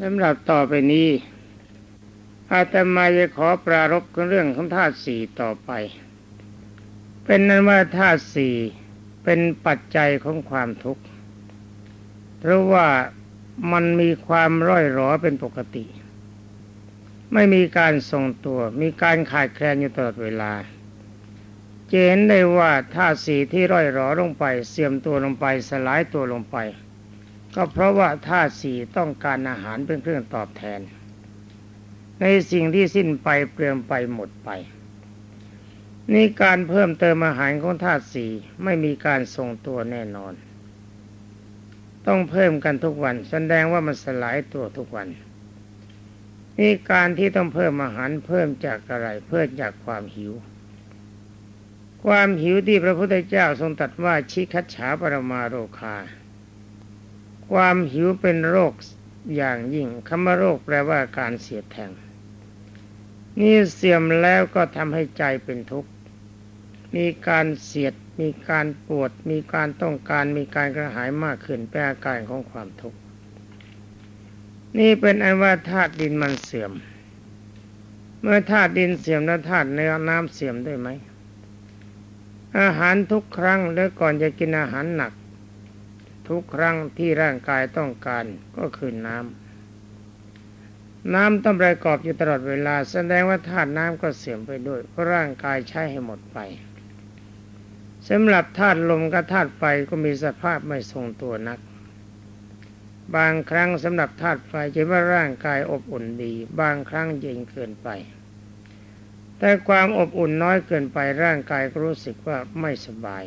สำหรับต่อไปนี้ อาตมาจะขอปรารบเรื่องของธาตุสี่ต่อไป เป็นนั้นว่าธาตุสี่เป็นปัจจัยของความทุกข์ เพราะว่ามันมีความร่อยหรอเป็นปกติ ไม่มีการทรงตัว มีการขาดแคลนอยู่ตลอดเวลาเจนได้ว่าธาตุสีที่ร่อยหรอลงไป เสื่อมตัวลงไปสลายตัวลงไป ก็เพราะว่าธาตุสี่ต้องการอาหารเป็นเครื่องตอบแทน ในสิ่งที่สิ้นไปเปลืองไปหมดไปนี่การเพิ่มเติมอาหารของธาตุสี่ไม่มีการทรงตัวแน่นอน ต้องเพิ่มกันทุกวันแสดงว่ามันสลายตัวทุกวัน นี่การที่ต้องเพิ่มอาหารเพิ่มจากอะไรเพิ่มจากความหิว ความหิวที่พระพุทธเจ้าทรงตรัสว่าชิคัจฉาปรมาโรคา ความหิวเป็นโรคอย่างยิ่งคำว่าโรคแปลว่าการเสียดแทง นี่เสื่อมแล้วก็ทำให้ใจเป็นทุกข์ มีการเสียด มีการปวด มีการต้องการ มีการกระหายมากขึ้นเป็นอาการของความทุกข์ นี่เป็นอันว่าธาตุดินมันเสื่อม เมื่อธาตุดินเสื่อมแล้วธาตุเนื้อน้ำเสื่อมด้วยไหมอาหารทุกครั้งแล้วก่อนจะกินอาหารหนัก ทุกครั้งที่ร่างกายต้องการก็คือน้ำ น้ำต้องประกอบอยู่ตลอดเวลา แสดงว่าธาตุน้ำก็เสื่อมไปด้วย เพราะร่างกายใช้ให้หมดไปสำหรับธาตุลมกับธาตุไฟก็มีสภาพไม่ทรงตัวนัก บางครั้งสำหรับธาตุไฟจะว่าร่างกายอบอุ่นดี บางครั้งเย็นเกินไป แต่ความอบอุ่นน้อยเกินไปร่างกายก็รู้สึกว่าไม่สบาย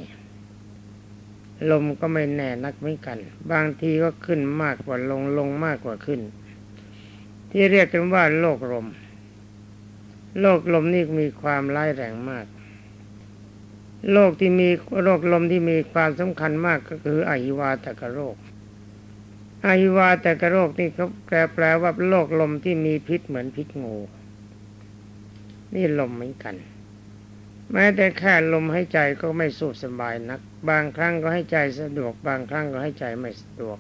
ลมก็ไม่แน่นักเหมือนกัน บางทีก็ขึ้นมากกว่าลงลงมากกว่าขึ้น ที่เรียกกันว่าโรคลมโรคลมนี่มีความร้ายแรงมาก โรคที่มีโรคลมที่มีความสำคัญมากก็คืออหิวาตกโรคอหิวาตกโรคนี่เขาแปลแปลว่าโรคลมที่มีพิษเหมือนพิษงู นี่ลมเหมือนกัน แม้แต่แค่ลมให้ใจก็ไม่สูบสบายนัก บางครั้งก็ให้ใจสะดวก บางครั้งก็ให้ใจไม่สะดวก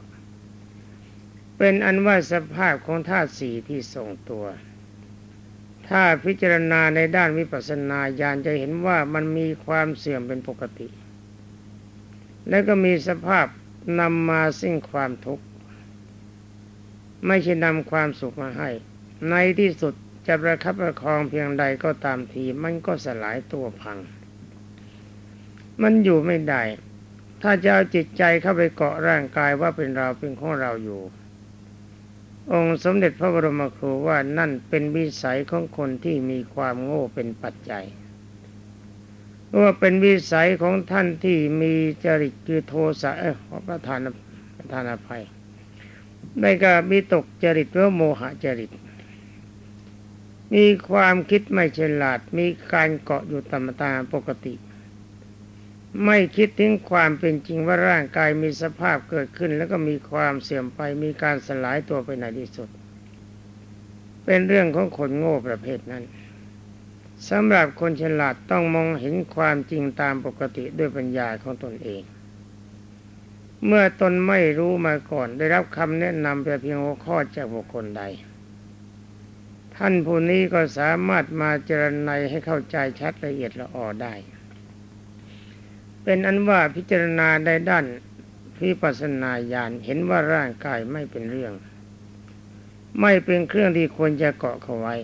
เป็นอันว่าสภาพของธาตุสี่ที่ทรงตัว ถ้าพิจารณาในด้านวิปัสสนาญาณจะเห็นว่ามันมีความเสื่อมเป็นปกติ และก็มีสภาพนำมาซึ่งความทุกข์ ไม่ใช่นำความสุขมาให้ ในที่สุด จะประคับประคองเพียงใดก็ตามทีมันก็สลายตัวพัง มันอยู่ไม่ได้ ถ้าจะเอาจิตใจเข้าไปเกาะร่างกายว่าเป็นเราเป็นของเราอยู่ องค์สมเด็จพระบรมครูว่านั่นเป็นวิสัยของคนที่มีความโง่เป็นปัจจัยว่าเป็นวิสัยของท่านที่มีจริตคือโทสะเออขอประทานประทานอภัยได้ก็มีตกจริตหรือโมหะจริต มีความคิดไม่ฉลาด มีการเกาะอยู่ตามตาปกติ ไม่คิดถึงความเป็นจริงว่าร่างกายมีสภาพเกิดขึ้น แล้วก็มีความเสื่อมไป มีการสลายตัวไปในที่สุด เป็นเรื่องของคนโง่ประเภทนั้นสำหรับคนฉลาดต้องมองเห็นความจริงตามปกติด้วยปัญญาของตนเอง เมื่อตนไม่รู้มาก่อนได้รับคำแนะนำแต่เพียงหัวข้อจากบุคคลใด ท่านผู้นี้ก็สามารถมาเจรไนให้เข้าใจชัดละเอียดละออได้ เป็นอันว่าพิจารณาในด้านพิปัสนาญาณเห็นว่าร่างกายไม่เป็นเรื่อง ไม่เป็นเครื่องที่ควรจะเกาะเขาไว้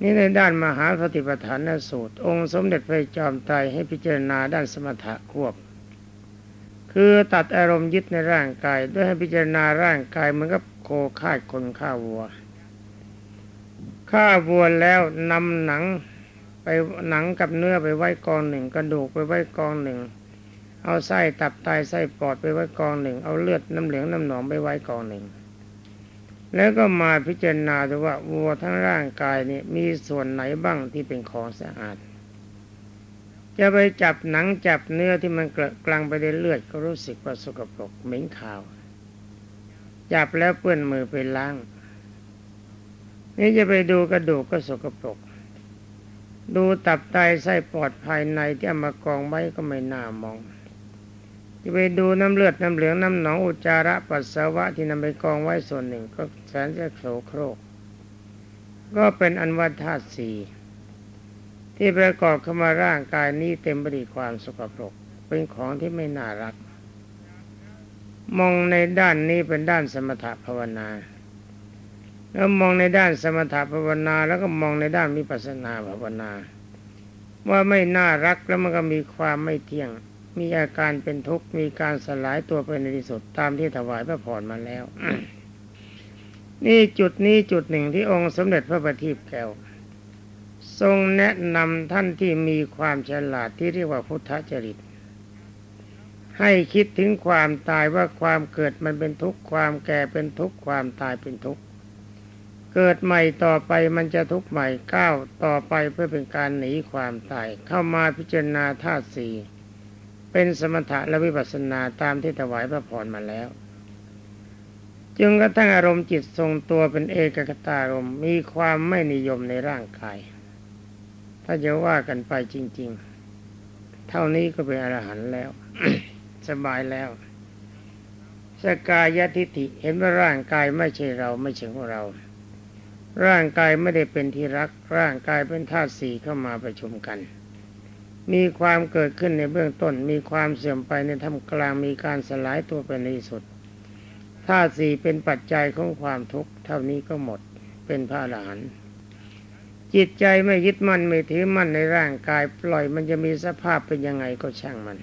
นี่ในด้านมหาสติปัฏฐานสูตร องค์สมเด็จพระจอมไตรให้พิจารณาด้านสมถะควบ คือตัดอารมณ์ยึดในร่างกาย ด้วยให้พิจารณาร่างกายเหมือนกับโคฆ่าคนฆ่าวัว ฆ่าวัวแล้วนำหนังไปหนังกับเนื้อไปไว้กองหนึ่ง กระดูกไปไว้กองหนึ่ง เอาไส้ตับไตไส้ปอดไปไว้กองหนึ่ง เอาเลือดน้ำเหลืองน้ำหนองไปไว้กองหนึ่ง แล้วก็มาพิจารณาดูว่าวัวทั้งร่างกายนี่มีส่วนไหนบ้างที่เป็นของสะอาด จะไปจับหนังจับเนื้อที่มันกลางไปในเลือดก็รู้สึกว่าสกปรกเหม็นขาว จับแล้วเปื้อนมือไปล้าง นี่จะไปดูกระดูกก็สกปรก ดูตับไตไส้ปอดภายในที่เอามากองไว้ก็ไม่น่ามอง จะไปดูน้ำเลือดน้ำเหลืองน้ำหนองอุจจาระปัสสาวะที่นำไปกองไว้ส่วนหนึ่งก็แสนจะโสโครก ก็เป็นอันวัฏธาตุสี่ที่ประกอบเข้ามาร่างกายนี้เต็มไปด้วยความสกปรก เป็นของที่ไม่น่ารัก มองในด้านนี้เป็นด้านสมถะภาวนา แล้วมองในด้านสมถะภาวนาแล้วก็มองในด้านมิปัสสนาภาวนา ว่าไม่น่ารักแล้วมันก็มีความไม่เที่ยง มีอาการเป็นทุกข์มีการสลายตัวไปในที่สุดตามที่ถวายพระพรมาแล้ว นี่จุดนี้จุดหนึ่งที่องค์สมเด็จพระบัณฑิตแก้วทรงแนะนำท่านที่มีความฉลาดที่เรียกว่าพุทธจริต ให้คิดถึงความตายว่าความเกิดมันเป็นทุกข์ความแก่เป็นทุกข์ความตายเป็นทุกข์ เกิดใหม่ต่อไปมันจะทุกข์ใหม่ก้าวต่อไปเพื่อเป็นการหนีความตายเข้ามาพิจารณาธาตุสี่เป็นสมถะและวิปัสสนาตามที่ถวายพระพรมาแล้ว จึงกระทั่งอารมณ์จิตทรงตัวเป็นเอกกตารมมีความไม่นิยมในร่างกาย ถ้าจะว่ากันไปจริง ๆ เท่านี้ก็เป็นอรหันต์แล้ว สบายแล้วสกายทิฏฐิเห็นว่าร่างกายไม่ใช่เราไม่ใช่ของเรา ร่างกายไม่ได้เป็นที่รัก ร่างกายเป็นธาตุสี่เข้ามาประชุมกัน มีความเกิดขึ้นในเบื้องต้น มีความเสื่อมไปในท่ามกลางมีการสลายตัวไปในสุดธาตุสี่เป็นปัจจัยของความทุกข์เท่านี้ก็หมดเป็นพระอรหันต์จิตใจไม่ยึดมั่นไม่ถือมั่นในร่างกายปล่อยมันจะมีสภาพเป็นยังไงก็ช่างมัน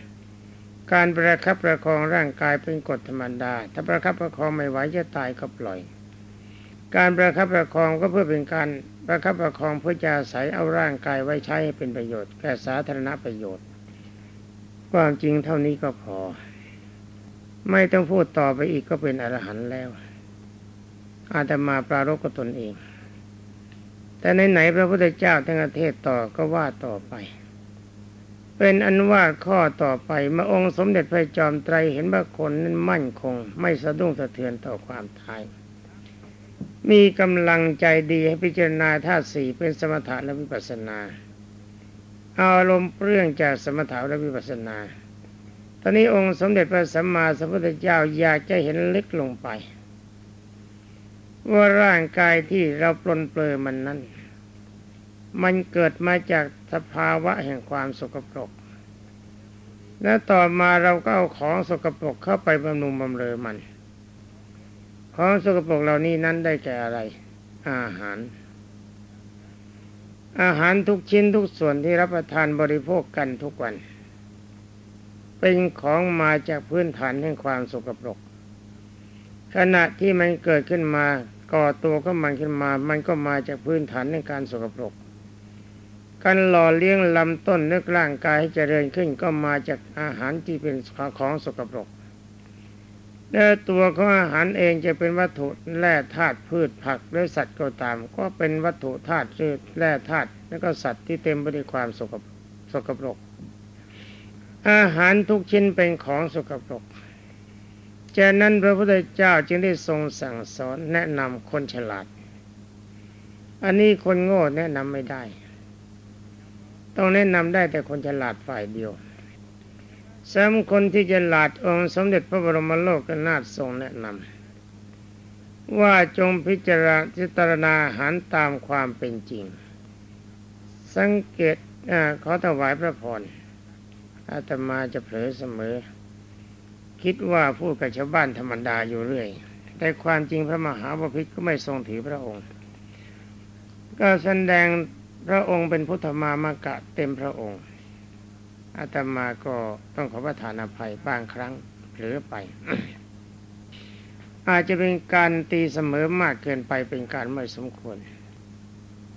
การประคับประคองร่างกายเป็นกฎธรรมดา ถ้าประคับประคองไม่ไหวจะตายก็ปล่อย การประคับประคองก็เพื่อเป็นการประคับประคองเพื่อจะใส่เอาร่างกายไว้ใช้ให้เป็นประโยชน์แก่สาธารณประโยชน์ ความจริงเท่านี้ก็พอ ไม่ต้องพูดต่อไปอีกก็เป็นอรหันต์แล้ว อาตมาปรารกับตนเอง แต่ในไหนพระพุทธเจ้าทั้งประเทศต่อก็ว่าต่อไป เป็นอันว่าข้อต่อไปมาองค์สมเด็จพระจอมไตรเห็นว่าคนนั้นมั่นคง ไม่สะดุ้งสะเทือนต่อความตาย มีกำลังใจดีให้พิจารณาธาตุสี่เป็นสมถะและวิปัสนา เอาอารมณ์เรื่องจากสมถะและวิปัสสนา ตอนนี้องค์สมเด็จพระสัมมาสัมพุทธเจ้าอยากจะเห็นลึกลงไป ว่าร่างกายที่เราปลนเปลือมันนั้น มันเกิดมาจากสภาวะแห่งความสกปรก และต่อมาเราก็เอาของสกปรกเข้าไปบำรุงบำเรอมัน ของสกปรกเหล่านี้นั้นได้แก่อะไร อาหาร อาหารทุกชิ้นทุกส่วนที่รับประทานบริโภคกันทุกวัน เป็นของมาจากพื้นฐานแห่งความสกปรก ขณะที่มันเกิดขึ้นมาก่อตัวก็มันขึ้นมา มันก็มาจากพื้นฐานในการสกปรก การหล่อเลี้ยงลำต้นนึกร่างกายให้เจริญขึ้นก็มาจากอาหารที่เป็นของสกปรก และตัวของอาหารเองจะเป็นวัตถุแร่ธาตุพืชผักหรือสัตว์ก็ตาม ก็เป็นวัตถุธาตุชือแร่ธาตุแล้วก็สัตว์ที่เต็มไปด้วยความสกปรกสกปรก อาหารทุกชิ้นเป็นของสกปรกจากนั้นพระพุทธเจ้าจึงได้ทรงสั่งสอนแนะนำคนฉลาด อันนี้คนโง่แนะนำไม่ได้ ต้องแนะนำได้แต่คนฉลาดฝ่ายเดียว สามคนที่ฉลาดองค์สมเด็จพระบรมโลกนาถทรงแนะนำว่าจงพิจารณาณาหารตามความเป็นจริง สังเกตอขอถวายพระพรอาตมาจะเผลอเสมอ คิดว่าพูดกับชาวบ้านธรรมดาอยู่เรื่อย แต่ความจริงพระมหาบพิตรก็ไม่ทรงถือพระองค์ ก็แสดงพระองค์เป็นพุทธมามากะเต็มพระองค์ อาตมาก็ต้องขอประทานอภัยบางครั้งหรือไป อาจจะเป็นการตีเสมอมากเกินไปเป็นการไม่สมควร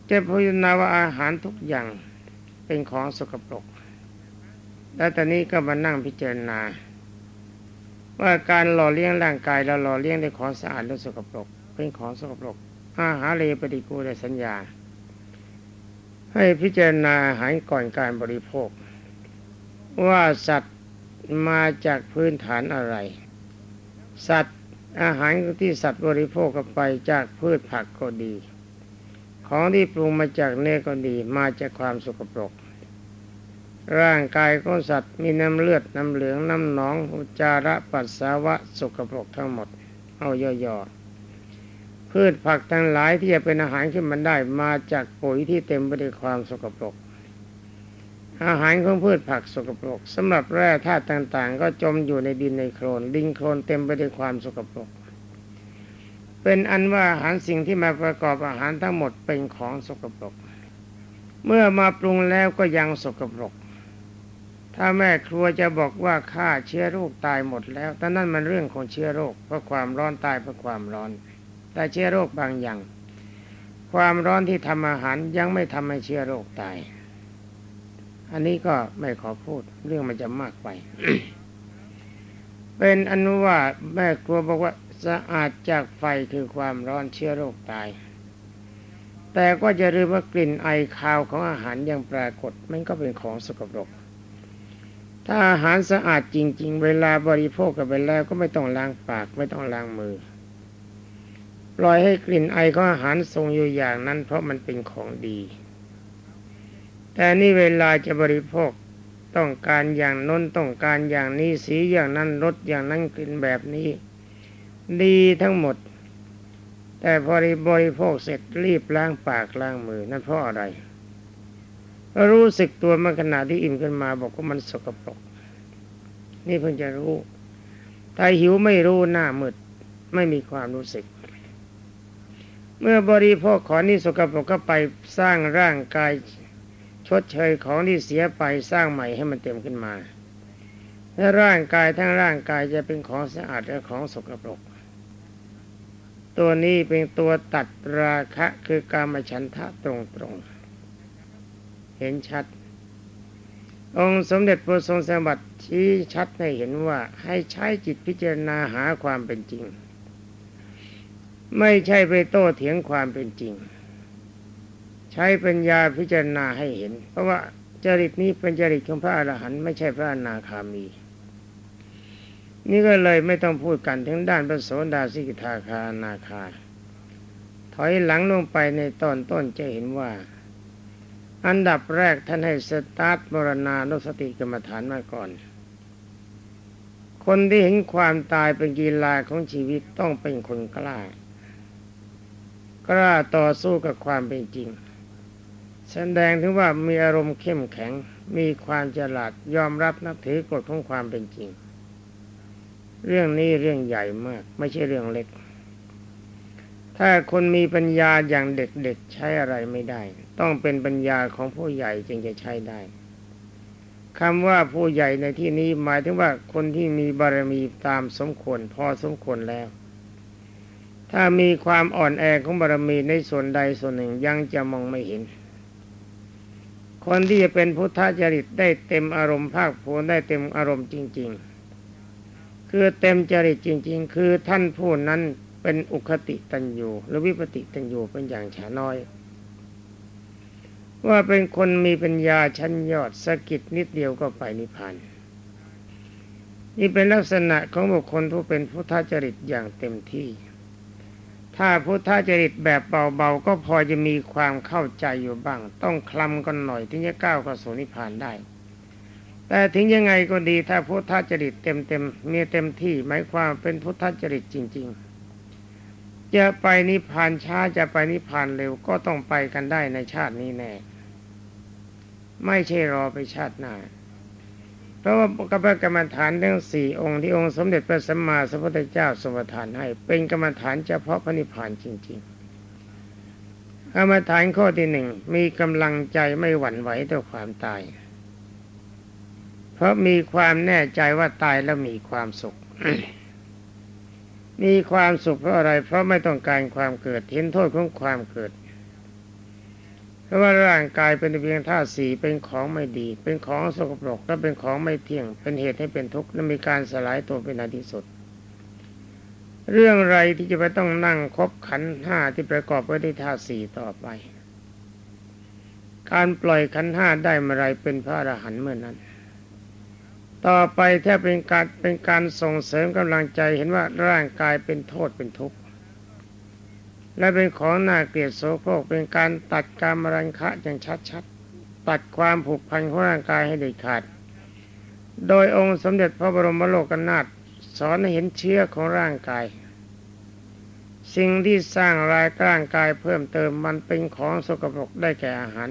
จะพิจารณาว่าอาหารทุกอย่างเป็นของสกปรก แล้วตอนนี้ก็มานั่งพิจารณา ว่าการหล่อเลี้ยงร่างกายเราหล่อเลี้ยงด้วยของสะอาดและสกปรก เป็นของสกปรก อาหารเลปฏิกูลสัญญา ให้พิจารณาอาหารก่อนการบริโภค ว่าสัตว์มาจากพื้นฐานอะไร สัตว์อาหารที่สัตว์บริโภคกันไปจากพืชผักก็ดี ของที่ปรุงมาจากเนื้อก็ดีมาจากความสกปรก ร่างกายของสัตว์มีน้ำเลือดน้ำเหลืองน้ำหนองอุจจาระปัสสาวะสกปรกทั้งหมด เอาย่อๆพืชผักทั้งหลายที่จะเป็นอาหารขึ้นมันได้มาจากปุ๋ยที่เต็มไปด้วยความสกปรก อาหารของพืชผักสกปรกสำหรับแร่ธาตุต่างๆ ก็จมอยู่ในดินในโคลนดินโคลนเต็มไปด้วยความสกปรก เป็นอันว่าอาหารสิ่งที่มาประกอบอาหารทั้งหมดเป็นของสกปรก เมื่อมาปรุงแล้วก็ยังสกปรก ถ้าแม่ครัวจะบอกว่าฆ่าเชื้อโรคตายหมดแล้วแต่นั่นมันเรื่องของเชื้อโรคเพราะความร้อนตายเพราะความร้อน แต่เชื้อโรคบางอย่าง ความร้อนที่ทำอาหารยังไม่ทำให้เชื้อโรคตาย อันนี้ก็ไม่ขอพูดเรื่องมันจะมากไป เป็นอนุว่าแม่ครัวบอกว่าสะอาดจากไฟคือความร้อนเชื้อโรคตาย แต่ก็จะลืมว่ากลิ่นไอคาวของอาหารยังปรากฏมันก็เป็นของสกปรก ถ้าอาหารสะอาดจริง ๆ เวลาบริโภคกันไปแล้วก็ไม่ต้องล้างปากไม่ต้องล้างมือปล่อยให้กลิ่นไอของอาหารทรงอยู่อย่างนั้นเพราะมันเป็นของดี แต่นี่เวลาจะบริโภคต้องการอย่างน้นต้องการอย่างนี้สีอย่างนั้นรสอย่างนั้นกลิ่นแบบนี้ ดีทั้งหมด แต่พอได้บริโภคเสร็จรีบล้างปากล้างมือนั่นเพราะอะไร รู้สึกตัวเมื่อขณะที่อิ่มขึ้นมาบอกว่ามันสกปรกนี่เพิ่งจะรู้ถ้าหิวไม่รู้หน้ามืดไม่มีความรู้สึก เมื่อบริโภคขอนี่สกปรกก็ไปสร้างร่างกาย ชดเชยของที่เสียไปสร้างใหม่ให้มันเต็มขึ้นมาและร่างกายทั้งร่างกายจะเป็นของสะอาดและของสกปรก ตัวนี้เป็นตัวตัดราคะคือการมาฉันทะตรงๆ เห็นชัด องค์สมเด็จพระทรงสมบัติชี้ชัดให้เห็นว่าให้ใช้จิตพิจารณาหาความเป็นจริง ไม่ใช่ไปโต้เถียงความเป็นจริง ใช้ปัญญาพิจารณาให้เห็น เพราะว่าจริตนี้เป็นจริตของพระอรหันต์ไม่ใช่พระอนาคามี นี่ก็เลยไม่ต้องพูดกันถึงด้านพระโสดาสิกทาคานาคา ถอยหลังลงไปในตอนต้นจะเห็นว่า อันดับแรกท่านให้สตาร์ทมรณานุสติกรรมฐานมาก่อน คนที่เห็นความตายเป็นกีฬาของชีวิตต้องเป็นคนกล้ากล้าต่อสู้กับความเป็นจริง แสดงถึงว่ามีอารมณ์เข้มแข็ง มีความฉลาดยอมรับนับถือกฎของความเป็นจริง เรื่องนี้เรื่องใหญ่มาก ไม่ใช่เรื่องเล็ก ถ้าคนมีปัญญาอย่างเด็กๆใช้อะไรไม่ได้ ต้องเป็นปัญญาของผู้ใหญ่จึงจะใช้ได้คำว่าผู้ใหญ่ในที่นี้หมายถึงว่าคนที่มีบารมีตามสมควรพอสมควรแล้ว ถ้ามีความอ่อนแอของบารมีในส่วนใดส่วนหนึ่งยังจะมองไม่เห็น คนที่จะเป็นพุทธจริตได้เต็มอารมณ์ภาคภูมิได้เต็มอารมณ์จริง ๆ คือเต็มจริตจริง ๆ คือท่านผู้นั้นเป็นอุคติตัญญูหรือวิปติตัญญูเป็นอย่างฉาน้อย ว่าเป็นคนมีปัญญาชั้นยอดสกิดนิดเดียวก็ไปนิพพานนี่เป็นลักษณะของบุคคลผู้เป็นพุทธจริตอย่างเต็มที่ ถ้าพุทธจริตแบบเบาๆ ก็พอจะมีความเข้าใจอยู่บ้าง ต้องคลำกันหน่อยถึงจะก้าวเข้าสู่นิพพานได้ แต่ถึงยังไงก็ดีถ้าพุทธจริตเต็มๆมีเต็มที่หมายความเป็นพุทธจริตจริง ๆ จะไปนิพพานช้าจะไปนิพพานเร็วก็ต้องไปกันได้ในชาตินี้แน่ ไม่ใช่รอไปชาติหน้า เพราะว่ากรรมกรรมฐานทั้งสี่องค์ที่องค์สมเด็จพระสัมมาสัมพุทธเจ้าสมทานให้ เป็นกรรมฐานเฉพาะพระนิพพานจริงๆกรรมฐานข้อที่หนึ่งมีกำลังใจไม่หวั่นไหวต่อความตาย เพราะมีความแน่ใจว่าตายแล้วมีความสุขมีความสุขเพราะอะไร เพราะไม่ต้องการความเกิดเห็นโทษของความเกิด ราะว่าร่างกายเป็นเพียงธาตุสีเป็นของไม่ดี เป็นของสกปรกและเป็นของไม่เที่ยง เป็นเหตุให้เป็นทุกข์และมีการสลายตัวเป็นอที่สุด เรื่องไรที่จะไปต้องนั่งคบขันห้าที่ประกอบไว้ด้วยธาตุสีต่อไป การปล่อยขันห้าได้เมื่อไรเป็นพระอรหันต์เมื่อนั้น ต่อไปถ้าเป็นการเป็นการส่งเสริมกำลังใจเห็นว่าร่างกายเป็นโทษเป็นทุกข์ และเป็นของน่าเกลียดโสโครกเป็นการตัดการมรังคะอย่างชัดตัดความผูกพันของร่างกายให้เด็ดขาด โดยองค์สมเด็จพระบรมโลกนาถสอนให้เห็นเชื้อของร่างกาย สิ่งที่สร้างรายร่างกายเพิ่มเติมมันเป็นของสกปรกได้แก่อาหาร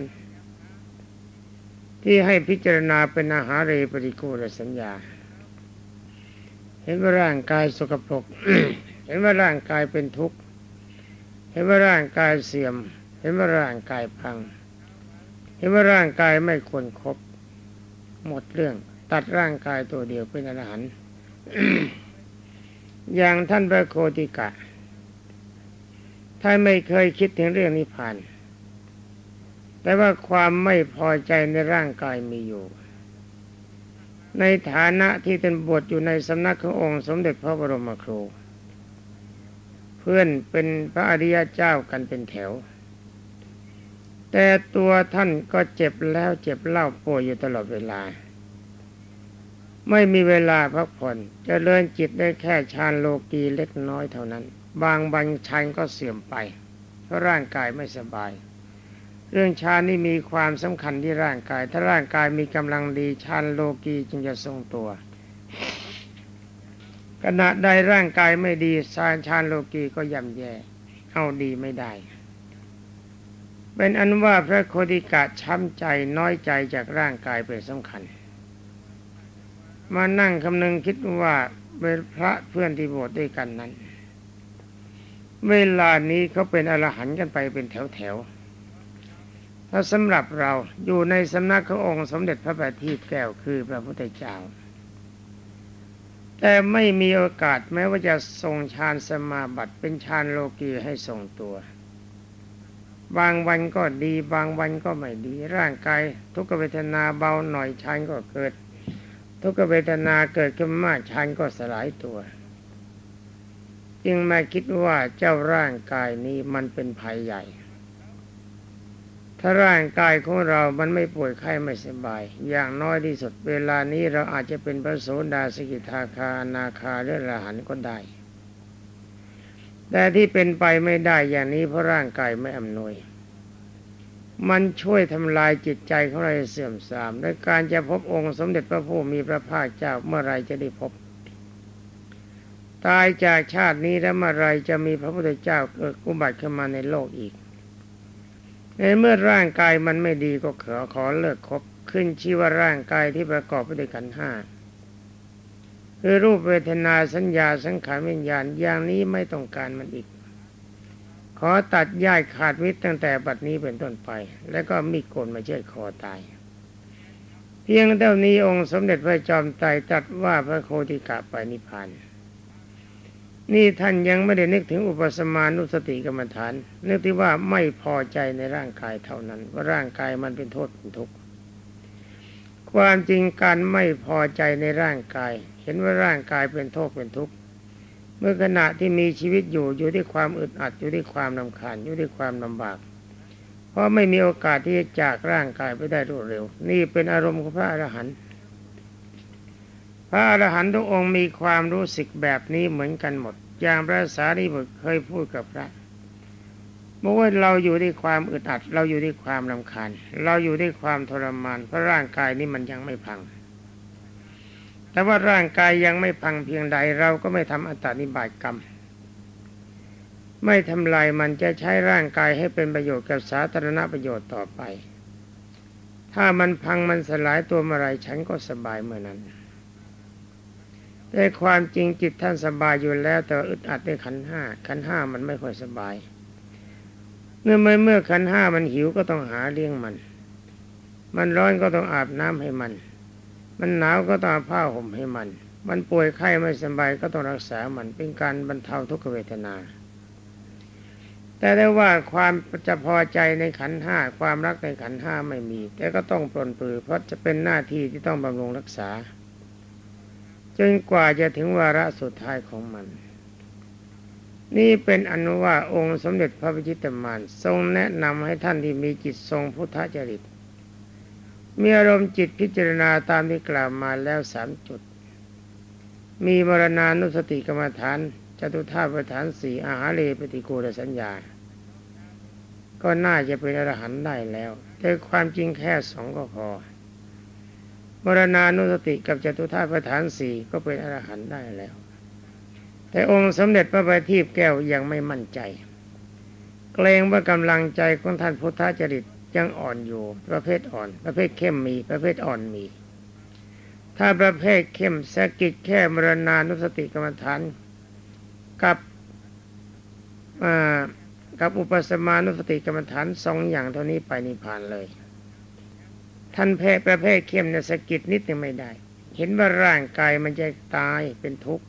ที่ให้พิจารณาเป็นอาหารเรปฏิกูลสัญญา เห็นว่าร่างกายสกปรก เห็นว่าร่างกายเป็นทุกข์ เห็นว่าร่างกายเสื่อม เห็นว่าร่างกายพัง เห็นว่าร่างกายไม่ควรครบ หมดเรื่อง ตัดร่างกายตัวเดียวเป็นอรหันต์อย่างท่านพระโคติกะท่านไม่เคยคิดถึงเรื่องนิพพาน แต่ว่าความไม่พอใจในร่างกายมีอยู่ ในฐานะที่เป็นบวชอยู่ในสำนักขององค์สมเด็จพระบรมครู เพื่อนเป็นพระอริยเจ้ากันเป็นแถว แต่ตัวท่านก็เจ็บแล้วเจ็บเล่าป่วยอยู่ตลอดเวลา ไม่มีเวลาพักผ่อนจเจริญจิตได้แค่ฌานโลกีเล็กน้อยเท่านั้น บางบันชันก็เสื่อมไป เพราะร่างกายไม่สบาย เรื่องฌานนี่มีความสำคัญที่ร่างกาย ถ้าร่างกายมีกำลังดีฌานโลกีจึงจะทรงตัว ขณะใดร่างกายไม่ดีฌานฌานโลกีก็ย่ำแย่เอาดีไม่ได้ เป็นอันว่าพระโคติกะช้ำใจน้อยใจจากร่างกายเป็นสำคัญ มานั่งคำนึงคิดว่าเป็นพระเพื่อนที่บวชด้วยกันนั้น เวลานี้เขาเป็นอรหันต์กันไปเป็นแถวๆถ้าสำหรับเราอยู่ในสำนักขององค์สมเด็จพระบัณฑิตแก้วคือพระพุทธเจ้า แต่ไม่มีโอกาสแม้ว่าจะทรงฌานสมาบัติเป็นฌานโลกีให้ทรงตัว บางวันก็ดีบางวันก็ไม่ดี ร่างกายทุกขเวทนาเบาหน่อยฌานก็เกิด ทุกขเวทนาเกิดขึ้นมากฌานก็สลายตัว จึงมาคิดว่าเจ้าร่างกายนี้มันเป็นภัยใหญ่ ถ้าร่างกายของเรามันไม่ป่วยไข้ไม่สบาย อย่างน้อยที่สุดเวลานี้เราอาจจะเป็นพระโสดาสกิทาคานาคาหรืออรหันต์ก็ได้ แต่ที่เป็นไปไม่ได้อย่างนี้เพราะร่างกายไม่อำนวย มันช่วยทำลายจิตใจของเราให้เสื่อมทรามและการจะพบองค์สมเด็จพระผู้มีพระภาคเจ้าเมื่อไรจะได้พบตายจากชาตินี้แล้วเมื่อไรจะมีพระพุทธเจ้าเกิดอุบัติขึ้นมาในโลกอีก ในเมื่อร่างกายมันไม่ดีก็ขอขอเลิกคบขึ้นชื่อว่าร่างกายที่ประกอบไปด้วยกันห้าคือรูปเวทนาสัญญาสังขารวิญญาณอย่างนี้ไม่ต้องการมันอีก ขอตัดย่ายขาดมิตตั้งแต่บัดนี้เป็นต้นไป แล้วก็มีโกนมาเชือดคอตาย เพียงเท่านี้องค์สมเด็จพระจอมไตรตรัสว่าพระโคติกะไปนิพพาน นี่ท่านยังไม่ได้นึกถึงอุปสมานุสติกรรมฐาน นึกที่ว่าไม่พอใจในร่างกายเท่านั้น ว่าร่างกายมันเป็นโทษเป็นทุกข์ความจริงการไม่พอใจในร่างกาย เห็นว่าร่างกายเป็นโทษเป็นทุกข์เมื่อขณะที่มีชีวิตอยู่อยู่ที่ความอึดอัดอยู่ที่ความลำคาญอยู่ที่ความลำบาก เพราะไม่มีโอกาสที่จะจากร่างกายไปได้รวดเร็ว นี่เป็นอารมณ์ของพระอรหันต์ พระอรหันต์ทุกองค์มีความรู้สึกแบบนี้เหมือนกันหมด อย่างพระสารีบุตรเคยพูดกับพระบอกว่าเราอยู่ที่ความอึดอัด เราอยู่ที่ความลำคาญ เราอยู่ที่ความทรมาน เพราะร่างกายนี้มันยังไม่พัง แต่ว่าร่างกายยังไม่พังเพียงใดเราก็ไม่ทำอัตตานิบาตกรรม ไม่ทำลายมันจะใช้ร่างกายให้เป็นประโยชน์กับสาธารณประโยชน์ต่อไป ถ้ามันพังมันสลายตัวเมื่อไรฉันก็สบายเมื่อนั้น แต่ความจริงจิตท่านสบายอยู่แล้ว แต่อึดอัดในขันห้าขันห้ามันไม่ค่อยสบาย เมื่อเมื่อเมื่อขันห้ามันหิวก็ต้องหาเลี้ยงมัน มันร้อนก็ต้องอาบน้ำให้มัน มันหนาวก็ต้องเอาผ้าห่มให้มัน มันป่วยไข้ไม่สบายก็ต้องรักษามันเป็นการบรรเทาทุกขเวทนา แต่ได้ว่าความจะพอใจในขันห้าความรักในขันห้าไม่มี แต่ก็ต้องปลนปลือเพราะจะเป็นหน้าที่ที่ต้องบำรุงรักษา จนกว่าจะถึงวาระสุดท้ายของมัน นี่เป็นอนุว่าองค์สมเด็จพระพิชิตมารทรงแนะนำให้ท่านที่มีจิตทรงพุทธจริต มีอารมณ์จิตพิจารณาตามที่กล่าวมาแล้วสามจุด มีมรณานุสติกรรมฐานจตุธาประฐานสี่อาหารเลปฏิกูลสัญญา ก็น่าจะเป็นอรหันต์ได้แล้วแแต่ความจริงแค่สองก็พอ มรณานุสติกับจตุธาตุประธานสี่ก็เป็นอรหันต์ได้แล้ว แต่องค์สมเด็จพระบัณฑิตแก้วยังไม่มั่นใจ เกรงว่ากำลังใจของท่านพุทธจริตยังอ่อนอยู่ ประเภทอ่อน ประเภทเข้มมี ประเภทอ่อนมี ถ้าประเภทเข้มสกิดแค่มรณานุสติกรรมฐานกับกับอุปสมานุสติกรรมฐานสองอย่างเท่านี้ไปนิพพานเลย ท่านแพ้ประเภทเข้มเนี่ยสกิดนิดนึงไม่ได้ เห็นว่าร่างกายมันจะตายเป็นทุกข์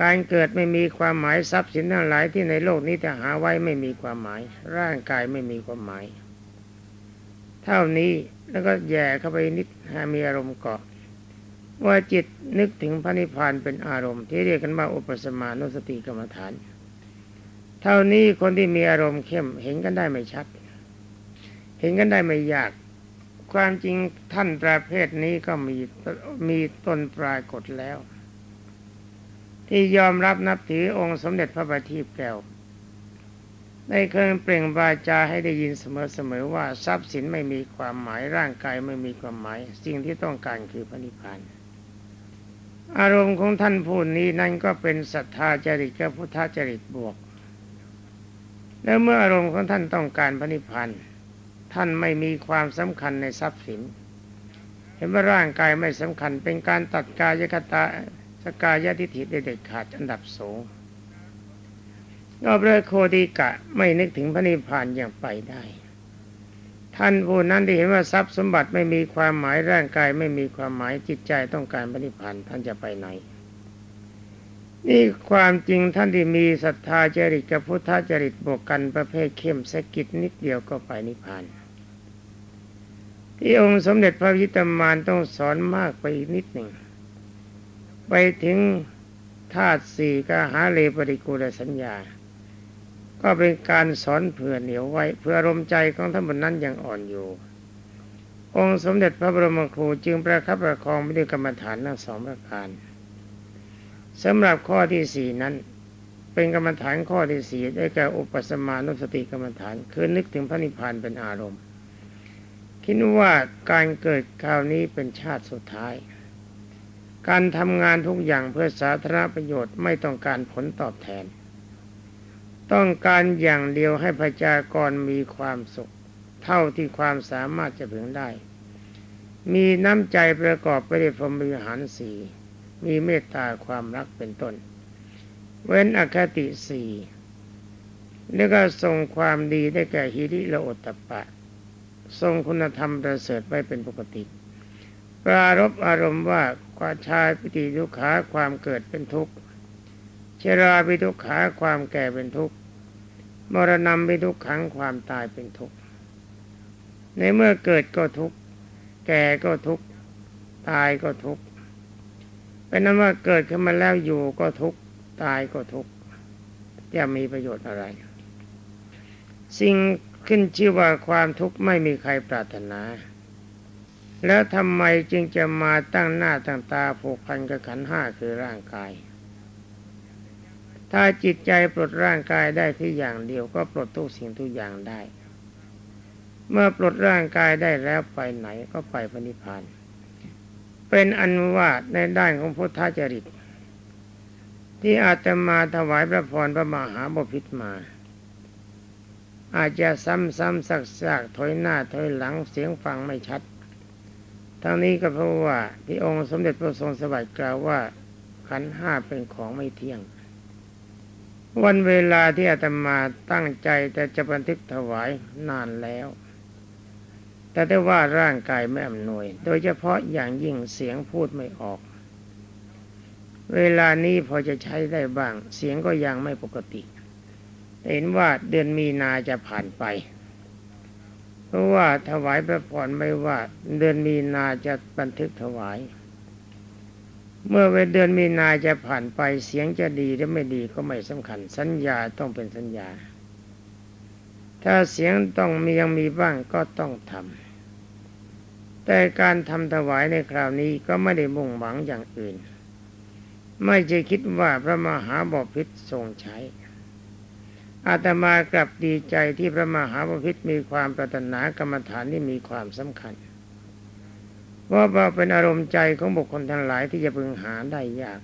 การเกิดไม่มีความหมายทรัพย์สินทั้งหลายที่ในโลกนี้แต่หาไว้ไม่มีความหมาย ร่างกายไม่มีความหมาย เท่านี้แล้วก็แย่เข้าไปนิดหามีอารมณ์เกาะว่าจิตนึกถึงพระนิพพานเป็นอารมณ์ที่เรียกกันว่าอุปสมานุสติกรรมฐาน เท่านี้คนที่มีอารมณ์เข้มเห็นกันได้ไม่ชัด เห็นกันได้ไม่ยาก ความจริงท่านประเภทนี้ก็มีมีต้นปลายกฎแล้ว ที่ยอมรับนับถือองค์สมเด็จพระบัณฑิตแก้วได้เคยเปล่งวาจาให้ได้ยินเสมอๆว่าทรัพย์สินไม่มีความหมายร่างกายไม่มีความหมาย สิ่งที่ต้องการคือพระนิพพานอารมณ์ของท่านผู้นี้นั่นก็เป็นศรัทธาจริตกับพุทธจริตบวก แล้วเมื่ออารมณ์ของท่านต้องการพระนิพพาน ท่านไม่มีความสำคัญในทรัพย์สิน เห็นว่าร่างกายไม่สำคัญ เป็นการตัดกายคตาสกายทิฏฐิเด็ดขาดอันดับสูงนอบเลยโคดีกะไม่นึกถึงพระนิพพานอย่างไปได้ ท่านผู้นั้นที่เห็นว่าทรัพย์สมบัติไม่มีความหมายร่างกายไม่มีความหมายจิตใจต้องการพระนิพพานท่านจะไปไหน นี่ความจริงท่านที่มีศรัทธาจริตกับพุทธจริตบวกกันประเภทเข้มสกิดนิดเดียวก็ไปนิพพาน ที่องค์สมเด็จพระพิตามานต้องสอนมากไปนิดหนึ่ง ไปถึงธาตุสี่กหาเลปริกูลสัญญา ก็เป็นการสอนเผื่อเหนียวไว้เพื่ออารมณ์ใจของท่านบนนั้นยังอ่อนอยู่ องค์สมเด็จพระบรมครูจึงประคับประคองไปด้วยกรรมฐานทั้งสองประการสำหรับข้อที่สี่นั้นเป็นกรรมฐานข้อที่สี่ได้แก่อุปสมานุสติกรรมฐาน คือนึกถึงพระนิพพานเป็นอารมณ์ คิดว่าการเกิดคราวนี้เป็นชาติสุดท้าย การทำงานทุกอย่างเพื่อสาธารณประโยชน์ไม่ต้องการผลตอบแทน ต้องการอย่างเดียวให้ประชากรมีความสุข เท่าที่ความสามารถจะพึงได้ มีน้ำใจประกอบไปด้วยพรหมวิหารสีมีเมตตาความรักเป็นต้น เว้นอคติสี่แล้วก็ทรงความดีได้แก่ฮิริและโอตตปะ ทรงคุณธรรมประเสริฐไว้เป็นปกติ ปรารบอารมณ์ว่าความชายปิติทุกขาความเกิดเป็นทุกข์เชราปิทุกขาความแก่เป็นทุกข์มรณะปิทุกขังความตายเป็นทุกข์ในเมื่อเกิดก็ทุกข์แก่ก็ทุกข์ตายก็ทุกข์เป็นนั้นว่าเกิดขึ้นมาแล้วอยู่ก็ทุกข์ตายก็ทุกข์จะมีประโยชน์อะไร สิ่ง ขึ้นชื่อว่าความทุกข์ไม่มีใครปรารถนา แล้วทำไมจึงจะมาตั้งหน้าตั้งตาผูกพันกับขันห้าคือร่างกาย ถ้าจิตใจปลดร่างกายได้ที่อย่างเดียวก็ปลดทุกสิ่งทุกอย่างได้ เมื่อปลดร่างกายได้แล้วไปไหนก็ไปพนิพพาน เป็นอันว่าในด้านของพุทธจริต ที่อาตมาถวายพระพรพระมหาบพิตรมา อาจจะซ้ำๆซักๆถอยหน้าถอยหลังเสียงฟังไม่ชัด ทั้งนี้ก็เพราะว่าที่องค์สมเด็จพระทรงสวัสดิ์กล่าวว่าขันห้าเป็นของไม่เที่ยง วันเวลาที่อาตมาตั้งใจแต่จะบันทึกถวายนานแล้ว แต่ได้ว่าร่างกายไม่อำนวย โดยเฉพาะอย่างยิ่งเสียงพูดไม่ออก เวลานี้พอจะใช้ได้บ้าง เสียงก็ยังไม่ปกติ เห็นว่าเดือนมีนาจะผ่านไป เพราะว่าถวายพระพรไม่ว่า เดือนมีนาจะบันทึกถวาย เมื่อเวเดือนมีนาจะผ่านไปเสียงจะดีหรือไม่ดีก็ไม่สำคัญ สัญญาต้องเป็นสัญญา ถ้าเสียงต้องมียังมีบ้างก็ต้องทำแต่การทำถวายในคราวนี้ก็ไม่ได้มุ่งหวังอย่างอื่น ไม่ใช่คิดว่าพระมหาบพิตรทรงใช้ อาตมากลับดีใจที่พระมหาพิษมีความปรารถนากรรมฐานที่มีความสำคัญเพราะว่าเป็นอารมณ์ใจของบุคคลทั้งหลายที่จะพึงหาได้ยาก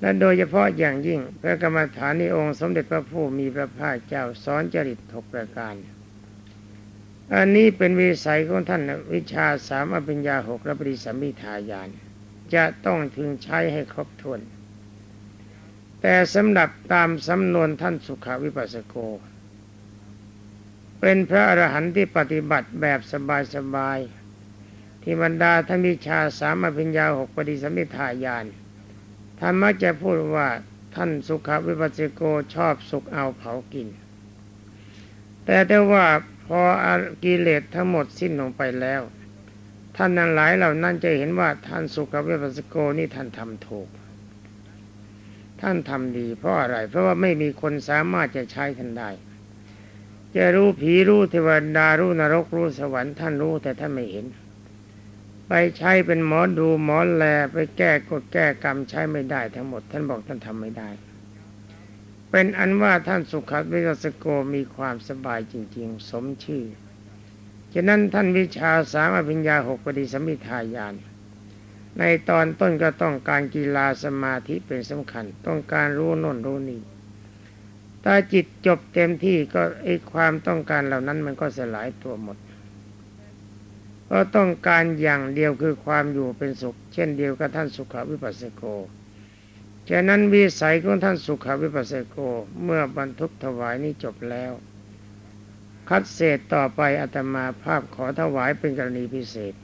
และโดยเฉพาะอย่างยิ่งพระกรรมฐานในองค์สมเด็จพระผู้มีพระภาคเจ้าสอนจริตหกประการ อันนี้เป็นวิสัยของท่านวิชาสามอภิญญาหกและปริสัมมิทายาน จะต้องถึงใช้ให้ครบถ้วน แต่สำหรับตามสำนวนท่านสุขวิปัสสโก เป็นพระอรหันต์ที่ปฏิบัติแบบสบายๆที่บรรดาท่านวิชาสามอภิญญาหกปฏิสัมมิทายานท่านมักจะพูดว่าท่านสุขวิปัสสโกชอบสุขเอาเผากิน แต่ได้ว่าพอกิเลสทั้งหมดสิ้นลงไปแล้ว ท่านนั้นหลายเหล่านั้นจะเห็นว่าท่านสุขวิปัสสโกนี่ท่านทำถูก ท่านทำดี เพราะอะไร เพราะว่าไม่มีคนสามารถจะใช้ท่านได้ จะรู้ผีรู้เทวดารู้นรกรู้สวรรค์ท่านรู้แต่ท่านไม่เห็น ไปใช้เป็นหมอดูหมอแลไปแก้กฎแก้กรรมใช้ไม่ได้ทั้งหมด ท่านบอกท่านทำไม่ได้ เป็นอันว่าท่านสุขวิปัสสโกมีความสบายจริง ๆ สมชื่อฉะนั้นท่านวิชาสามอภิญญาหกปฏิสมมิทายาน ในตอนต้นก็ต้องการกีฬาสมาธิเป็นสำคัญ ต้องการรู้น่นรู้นี่ถ้าจิตจบเต็มที่ก็ไอความต้องการเหล่านั้นมันก็สลายตัวหมดก็ต้องการอย่างเดียวคือความอยู่เป็นสุข เช่นเดียวกับท่านสุขวิปัสสโกฉะนั้นวิสัยของท่านสุขวิปัสสโกเมื่อบรรทุกถวายนี้จบแล้ว คัดเศษต่อไปอาตมาภาพขอถวายเป็นกรณีพิเศษ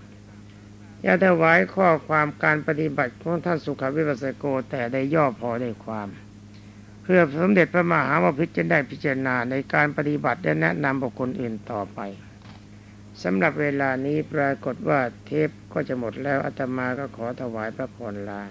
อย่าถวายข้อความการปฏิบัติของท่านสุขวิปัสสโกแต่ได้ย่อพอได้ความ เพื่อสมเด็จพระมหาวพิจจะได้พิจารณาในการปฏิบัติและแนะนำบุคคลอื่นต่อไปสำหรับเวลานี้ปรากฏว่าเทปก็จะหมดแล้วอาตมาก็ขอถวายพระพรลา